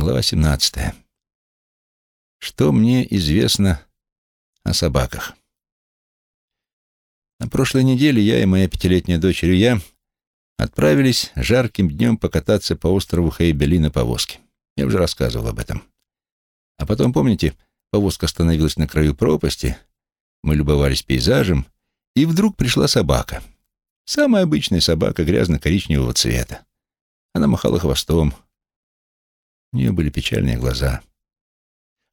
Глава 17. Что мне известно о собаках? На прошлой неделе я и моя пятилетняя дочь Рюя отправились жарким днем покататься по острову Хейбели на повозке. Я уже рассказывал об этом. А потом, помните, повозка остановилась на краю пропасти, мы любовались пейзажем, и вдруг пришла собака. Самая обычная собака грязно-коричневого цвета. Она махала хвостом, у нее были печальные глаза.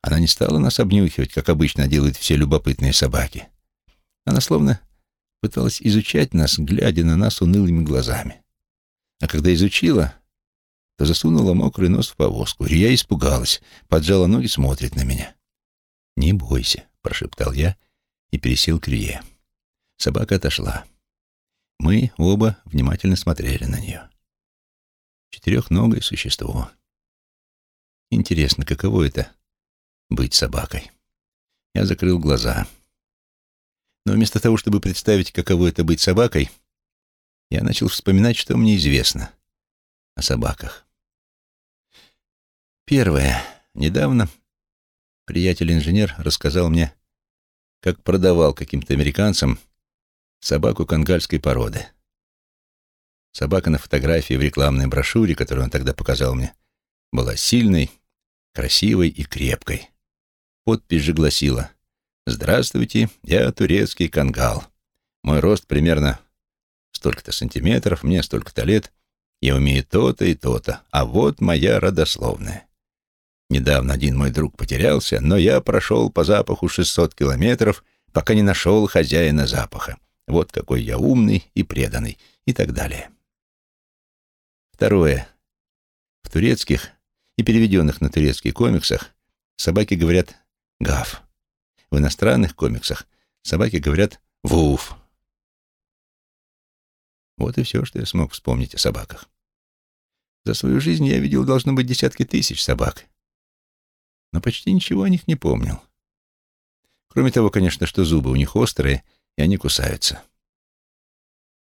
Она не стала нас обнюхивать, как обычно делают все любопытные собаки. Она словно пыталась изучать нас, глядя на нас унылыми глазами. А когда изучила, то засунула мокрый нос в повозку. Рия испугалась, поджала ноги, смотрит на меня. «Не бойся», — прошептал я и пересел к Рие. Собака отошла. Мы оба внимательно смотрели на нее. Четырехногое существо. Интересно, каково это — быть собакой? Я закрыл глаза. Но вместо того, чтобы представить, каково это быть собакой, я начал вспоминать, что мне известно о собаках. Первое. Недавно приятель-инженер рассказал мне, как продавал каким-то американцам собаку конгальской породы. Собака на фотографии в рекламной брошюре, которую он тогда показал мне, была сильной, красивой и крепкой. Подпись же гласила «Здравствуйте, я турецкий кангал. Мой рост примерно столько-то сантиметров, мне столько-то лет, я умею то-то и то-то, а вот моя родословная. Недавно один мой друг потерялся, но я прошел по запаху 600 километров, пока не нашел хозяина запаха. Вот какой я умный и преданный, и так далее. Второе. В турецких и переведенных на турецкий комиксах собаки говорят «гав». В иностранных комиксах собаки говорят «вуф». Вот и все, что я смог вспомнить о собаках. За свою жизнь я видел, должно быть, десятки тысяч собак. Но почти ничего о них не помнил. Кроме того, конечно, что зубы у них острые, и они кусаются.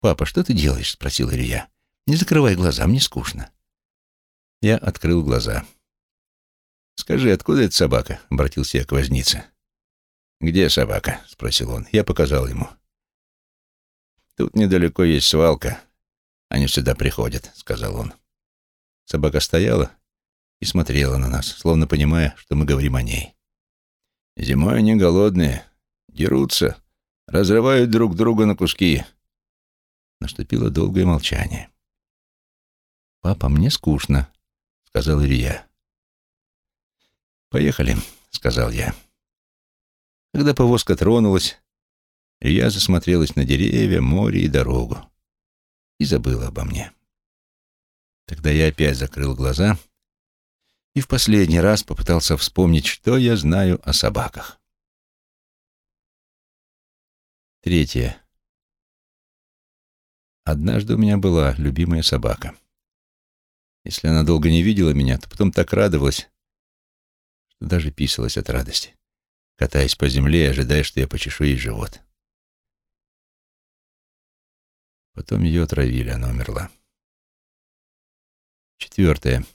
«Папа, что ты делаешь?» — спросил Илья. «Не закрывай глаза, мне скучно». Я открыл глаза. «Скажи, откуда эта собака?» — обратился я к вознице. «Где собака?» — спросил он. Я показал ему. «Тут недалеко есть свалка. Они сюда приходят», — сказал он. Собака стояла и смотрела на нас, словно понимая, что мы говорим о ней. «Зимой они голодные, дерутся, разрывают друг друга на куски». Наступило долгое молчание. «Папа, мне скучно», — сказал Илья. «Поехали», — сказал я. Когда повозка тронулась, Илья засмотрелась на деревья, море и дорогу и забыла обо мне. Тогда я опять закрыл глаза и в последний раз попытался вспомнить, что я знаю о собаках. Третье. Однажды у меня была любимая собака. Если она долго не видела меня, то потом так радовалась, что даже писалась от радости, катаясь по земле и ожидая, что я почешу ей живот. Потом ее отравили, она умерла. Четвертое.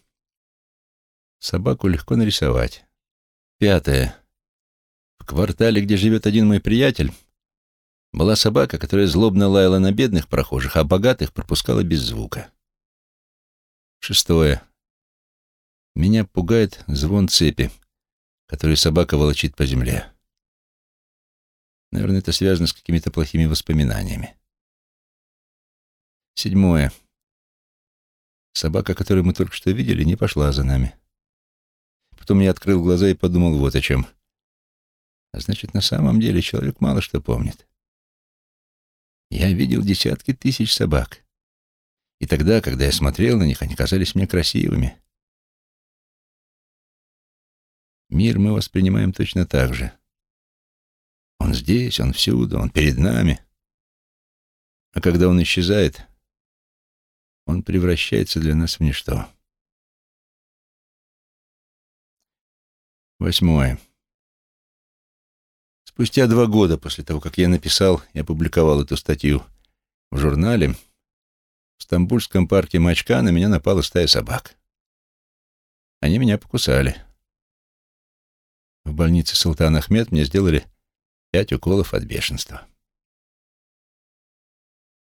Собаку легко нарисовать. Пятое. В квартале, где живет один мой приятель, была собака, которая злобно лаяла на бедных прохожих, а богатых пропускала без звука. Шестое. Меня пугает звон цепи, который собака волочит по земле. Наверное, это связано с какими-то плохими воспоминаниями. Седьмое. Собака, которую мы только что видели, не пошла за нами. Потом я открыл глаза и подумал вот о чем. А значит, на самом деле человек мало что помнит. Я видел десятки тысяч собак. И тогда, когда я смотрел на них, они казались мне красивыми. Мир мы воспринимаем точно так же. Он здесь, он всюду, он перед нами. А когда он исчезает, он превращается для нас в ничто. Восьмое. Спустя два года после того, как я написал и опубликовал эту статью в журнале, в Стамбульском парке Мачка на меня напала стая собак. Они меня покусали. В больнице Султан Ахмед мне сделали пять уколов от бешенства.